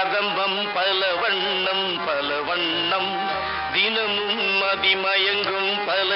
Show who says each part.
Speaker 1: கதம்பம் பல வண்ணம் பல வண்ணம் தினமும் அதிமயங்கும் பல